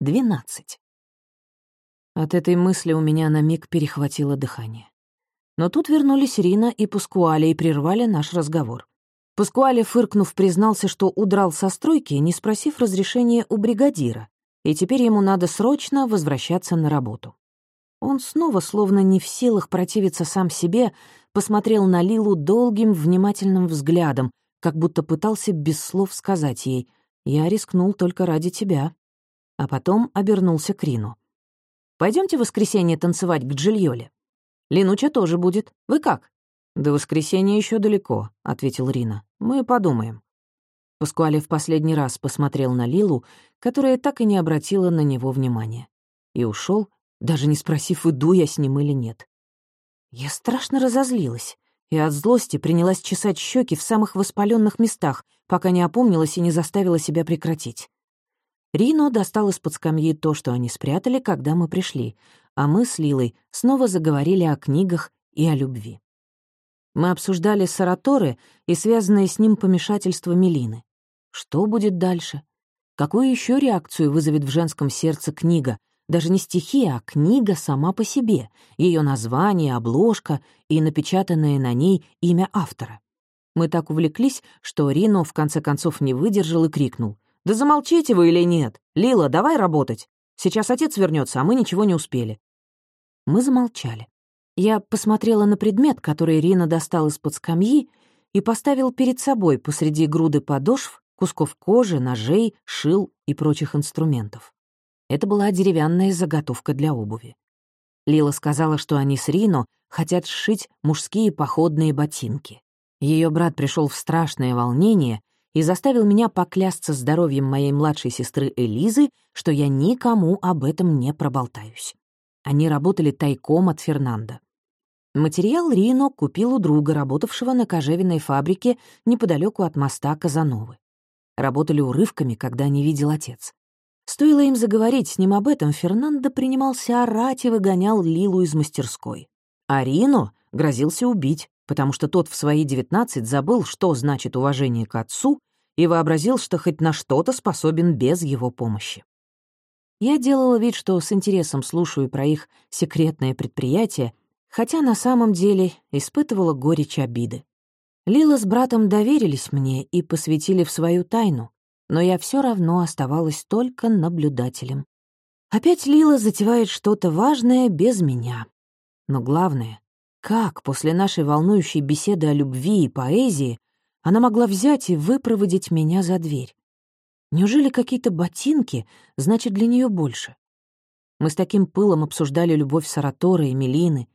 Двенадцать. От этой мысли у меня на миг перехватило дыхание. Но тут вернулись Рина и Пускуале и прервали наш разговор. Пускуале, фыркнув, признался, что удрал со стройки, не спросив разрешения у бригадира, и теперь ему надо срочно возвращаться на работу. Он снова, словно не в силах противиться сам себе, посмотрел на Лилу долгим, внимательным взглядом, как будто пытался без слов сказать ей «Я рискнул только ради тебя». А потом обернулся к Рину. Пойдемте в воскресенье танцевать к Джильоле. Линуча тоже будет. Вы как?» «До воскресенья еще далеко», — ответил Рина. «Мы подумаем». Паскуале в последний раз посмотрел на Лилу, которая так и не обратила на него внимания. И ушел, даже не спросив, иду я с ним или нет. Я страшно разозлилась и от злости принялась чесать щеки в самых воспаленных местах, пока не опомнилась и не заставила себя прекратить. Рино достал из-под скамьи то, что они спрятали, когда мы пришли, а мы с Лилой снова заговорили о книгах и о любви. Мы обсуждали Сараторы и связанное с ним помешательство Мелины. Что будет дальше? Какую еще реакцию вызовет в женском сердце книга? Даже не стихи, а книга сама по себе, ее название, обложка и напечатанное на ней имя автора. Мы так увлеклись, что Рино в конце концов не выдержал и крикнул. «Да замолчите вы или нет? Лила, давай работать. Сейчас отец вернется, а мы ничего не успели». Мы замолчали. Я посмотрела на предмет, который Рина достал из-под скамьи, и поставил перед собой посреди груды подошв, кусков кожи, ножей, шил и прочих инструментов. Это была деревянная заготовка для обуви. Лила сказала, что они с Рино хотят сшить мужские походные ботинки. Ее брат пришел в страшное волнение и заставил меня поклясться здоровьем моей младшей сестры Элизы, что я никому об этом не проболтаюсь. Они работали тайком от Фернанда. Материал Рино купил у друга, работавшего на кожевенной фабрике неподалеку от моста Казановы. Работали урывками, когда не видел отец. Стоило им заговорить с ним об этом, Фернандо принимался орать и выгонял Лилу из мастерской. А Рино грозился убить, потому что тот в свои девятнадцать забыл, что значит уважение к отцу, и вообразил, что хоть на что-то способен без его помощи. Я делала вид, что с интересом слушаю про их секретное предприятие, хотя на самом деле испытывала горечь обиды. Лила с братом доверились мне и посвятили в свою тайну, но я все равно оставалась только наблюдателем. Опять Лила затевает что-то важное без меня. Но главное, как после нашей волнующей беседы о любви и поэзии она могла взять и выпроводить меня за дверь? Неужели какие-то ботинки значат для нее больше? Мы с таким пылом обсуждали любовь Саратора и Мелины.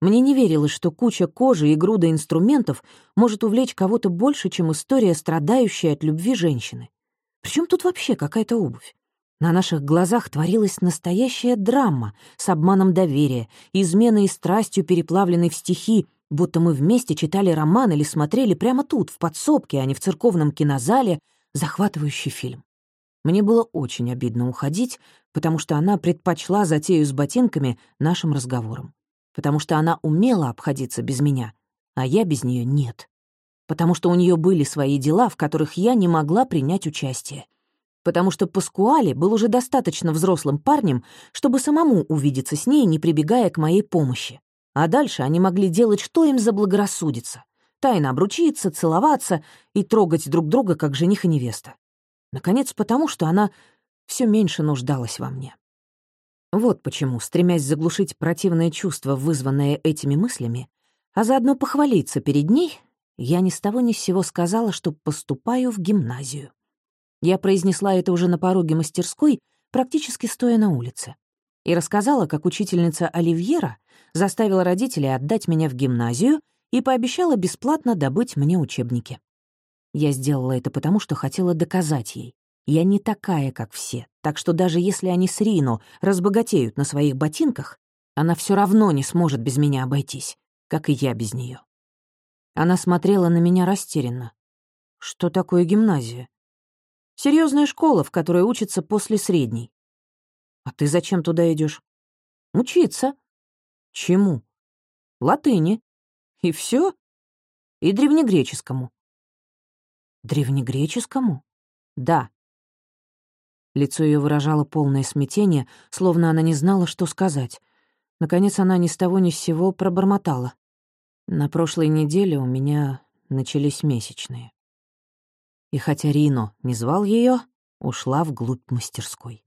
Мне не верилось, что куча кожи и груда инструментов может увлечь кого-то больше, чем история, страдающая от любви женщины. Причем тут вообще какая-то обувь? На наших глазах творилась настоящая драма с обманом доверия, изменой и страстью, переплавленной в стихи, будто мы вместе читали роман или смотрели прямо тут, в подсобке, а не в церковном кинозале, захватывающий фильм. Мне было очень обидно уходить, потому что она предпочла затею с ботинками нашим разговором. Потому что она умела обходиться без меня, а я без нее нет потому что у нее были свои дела, в которых я не могла принять участие. Потому что Паскуале был уже достаточно взрослым парнем, чтобы самому увидеться с ней, не прибегая к моей помощи. А дальше они могли делать, что им заблагорассудится. Тайно обручиться, целоваться и трогать друг друга, как жених и невеста. Наконец, потому что она все меньше нуждалась во мне. Вот почему, стремясь заглушить противное чувство, вызванное этими мыслями, а заодно похвалиться перед ней, я ни с того ни с сего сказала, что поступаю в гимназию. Я произнесла это уже на пороге мастерской, практически стоя на улице. И рассказала, как учительница Оливьера заставила родителей отдать меня в гимназию и пообещала бесплатно добыть мне учебники. Я сделала это потому, что хотела доказать ей. Я не такая, как все, так что даже если они с Рино разбогатеют на своих ботинках, она все равно не сможет без меня обойтись, как и я без нее. Она смотрела на меня растерянно. Что такое гимназия? Серьезная школа, в которой учатся после средней. А ты зачем туда идешь? Учиться. Чему? Латыни. И все? И древнегреческому. Древнегреческому? Да. Лицо ее выражало полное смятение, словно она не знала, что сказать. Наконец она ни с того ни с сего пробормотала. На прошлой неделе у меня начались месячные. И хотя Рино не звал ее, ушла вглубь мастерской.